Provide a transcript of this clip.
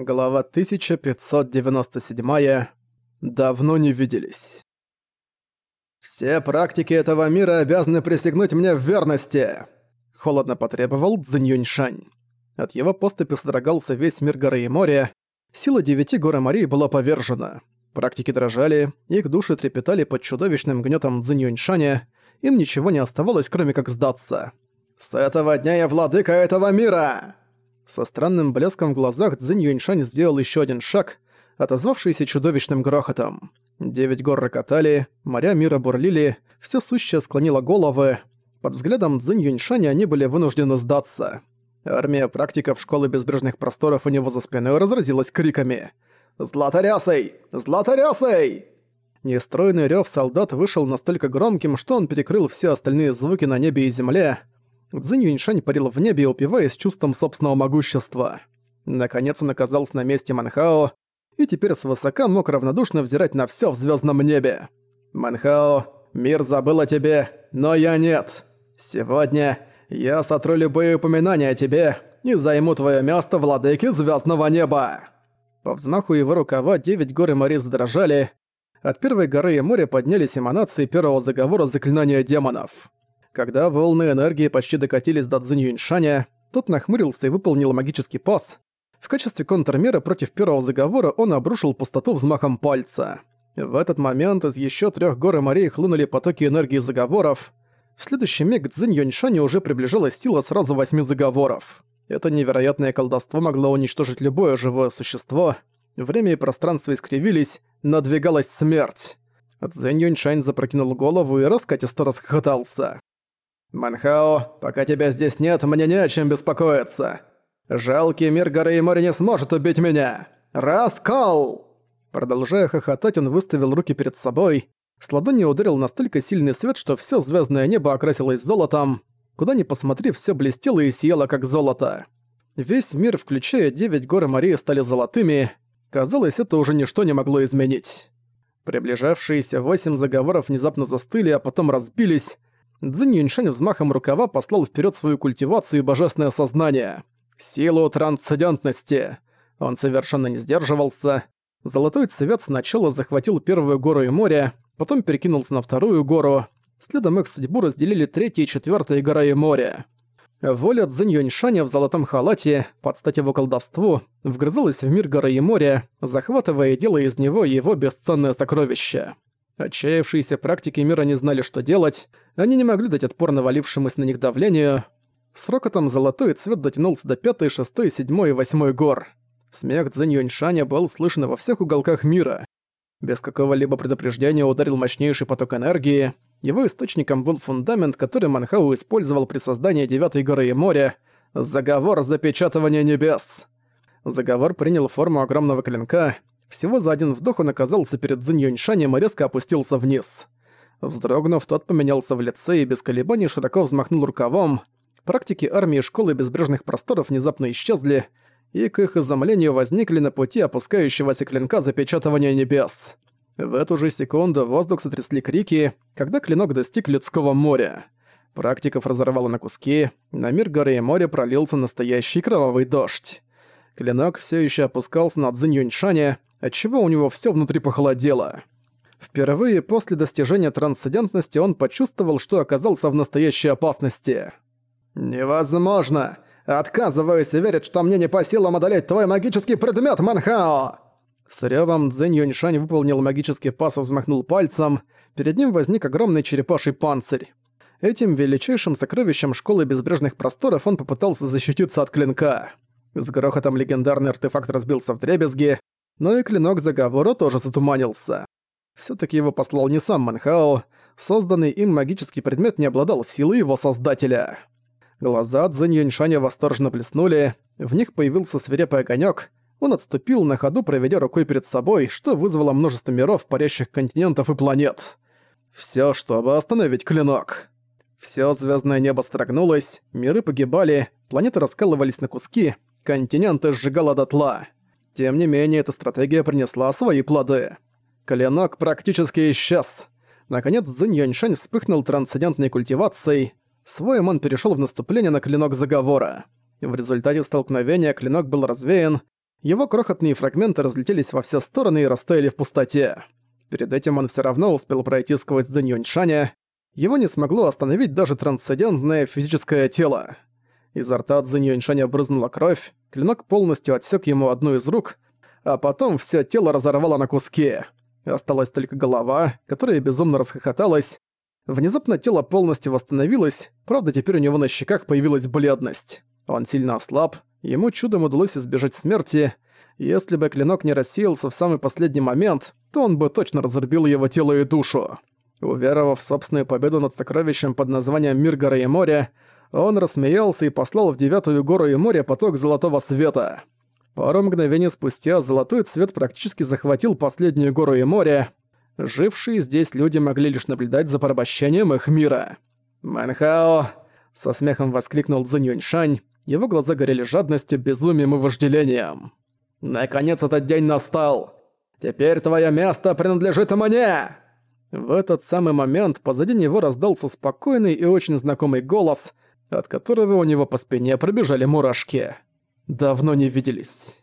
Глава 1597. Давно не виделись. «Все практики этого мира обязаны присягнуть мне в верности!» Холодно потребовал Цзинь От его поступи содрогался весь мир горы и моря. Сила девяти гор и морей была повержена. Практики дрожали, их души трепетали под чудовищным гнетом Цзинь Им ничего не оставалось, кроме как сдаться. «С этого дня я владыка этого мира!» Со странным блеском в глазах Цзинь Юньшань сделал еще один шаг, отозвавшийся чудовищным грохотом. Девять гор рокотали, моря мира бурлили, все сущее склонило головы. Под взглядом Цзинь Юньшаня они были вынуждены сдаться. Армия практиков школы безбрежных просторов у него за спиной разразилась криками «Златорясой! Златорясой!» Нестроенный рёв солдат вышел настолько громким, что он перекрыл все остальные звуки на небе и земле. Цзинь Юньшань парил в небе, упиваясь чувством собственного могущества. Наконец он оказался на месте Манхао, и теперь свысока мог равнодушно взирать на всё в звёздном небе. «Манхао, мир забыл о тебе, но я нет. Сегодня я сотру любые упоминания о тебе и займу твоё место владыки звёздного неба». По взмаху его рукава девять гор и морей задрожали. От первой горы и моря поднялись эманации первого заговора заклинания демонов. Когда волны энергии почти докатились до Цзинь Юньшаня, тот нахмурился и выполнил магический пас. В качестве контрмеры против первого заговора он обрушил пустоту взмахом пальца. В этот момент из еще трех гор и морей хлынули потоки энергии заговоров. В следующий миг к Цзинь Юньшаню уже приближалась сила сразу восьми заговоров. Это невероятное колдовство могло уничтожить любое живое существо. Время и пространство искривились, надвигалась смерть. Цзэнь Юньшань запрокинул голову и раскатисто расхохотался. «Манхао, пока тебя здесь нет, мне не о чем беспокоиться. Жалкий мир горы и моря не сможет убить меня! Раскол!» Продолжая хохотать, он выставил руки перед собой. С ладони ударил настолько сильный свет, что все звездное небо окрасилось золотом. Куда ни посмотри, все блестело и сияло, как золото. Весь мир, включая девять гор и морей, стали золотыми. Казалось, это уже ничто не могло изменить. Приближавшиеся восемь заговоров внезапно застыли, а потом разбились, Цзинь Юньшань взмахом рукава послал вперед свою культивацию и божественное сознание. Силу трансцендентности. Он совершенно не сдерживался. Золотой цвет сначала захватил первую гору и море, потом перекинулся на вторую гору. Следом их судьбу разделили третья и четвертая гора и море. Воля Цзинь Юньшаня в золотом халате, под стать его колдовству, вгрызалась в мир горы и моря, захватывая и делая из него его бесценное сокровище. Отчаявшиеся практики мира не знали, что делать, они не могли дать отпор навалившемуся на них давлению. С рокотом золотой цвет дотянулся до пятой, шестой, седьмой и восьмой гор. Смех Цзэнь Юньшаня был слышен во всех уголках мира. Без какого-либо предупреждения ударил мощнейший поток энергии. Его источником был фундамент, который Манхау использовал при создании Девятой горы и моря. Заговор запечатывания небес. Заговор принял форму огромного клинка, всего за один вдох он оказался перед Цзинь Юньшанем и резко опустился вниз. Вздрогнув, тот поменялся в лице и без колебаний широко взмахнул рукавом. Практики армии школы безбрежных просторов внезапно исчезли, и к их изумлению возникли на пути опускающегося клинка запечатывания небес. В эту же секунду воздух сотрясли крики, когда клинок достиг людского моря. Практиков разорвало на куски, на мир горы и моря пролился настоящий кровавый дождь. Клинок все еще опускался над Цзинь Юньшаня, отчего у него все внутри похолодело. Впервые после достижения трансцендентности он почувствовал, что оказался в настоящей опасности. «Невозможно! Отказываюсь верить, что мне не по силам одолеть твой магический предмет, Манхао!» С рёвом Цзэнь Юньшань выполнил магический пас и взмахнул пальцем. Перед ним возник огромный черепаший панцирь. Этим величайшим сокровищем Школы Безбрежных Просторов он попытался защититься от клинка. С грохотом легендарный артефакт разбился в дребезги, но и клинок заговора тоже затуманился. Всё-таки его послал не сам Манхао, созданный им магический предмет не обладал силой его создателя. Глаза Цзэнь Юньшаня восторженно блеснули, в них появился свирепый огонёк, он отступил на ходу, проведя рукой перед собой, что вызвало множество миров, парящих континентов и планет. Всё, чтобы остановить клинок. Всё звёздное небо строгнулось, миры погибали, планеты раскалывались на куски, континенты сжигало дотла. Тем не менее, эта стратегия принесла свои плоды. Клинок практически исчез. Наконец, Цзинь Юньшань вспыхнул трансцендентной культивацией. Своим он перешел в наступление на клинок заговора. В результате столкновения клинок был развеян, Его крохотные фрагменты разлетелись во все стороны и растаяли в пустоте. Перед этим он все равно успел пройти сквозь Зэнь Юньшаня. Его не смогло остановить даже трансцендентное физическое тело. Изо рта от Зэнь Юньшаня брызнула кровь, клинок полностью отсек ему одну из рук, а потом все тело разорвало на куски. Осталась только голова, которая безумно расхохоталась. Внезапно тело полностью восстановилось, правда теперь у него на щеках появилась бледность. Он сильно ослаб, ему чудом удалось избежать смерти. Если бы клинок не рассеялся в самый последний момент, то он бы точно разрубил его тело и душу. Уверовав в собственную победу над сокровищем под названием «Мир горы и моря», он рассмеялся и послал в девятую гору и море поток золотого света. Пару мгновений спустя золотой цвет практически захватил последнюю гору и море. Жившие здесь люди могли лишь наблюдать за порабощением их мира. «Мэнхао!» — со смехом воскликнул Цзинь Его глаза горели жадностью, безумием и вожделением. «Наконец этот день настал! Теперь твое место принадлежит мне!» В этот самый момент позади него раздался спокойный и очень знакомый голос, от которого у него по спине пробежали мурашки. Давно не виделись.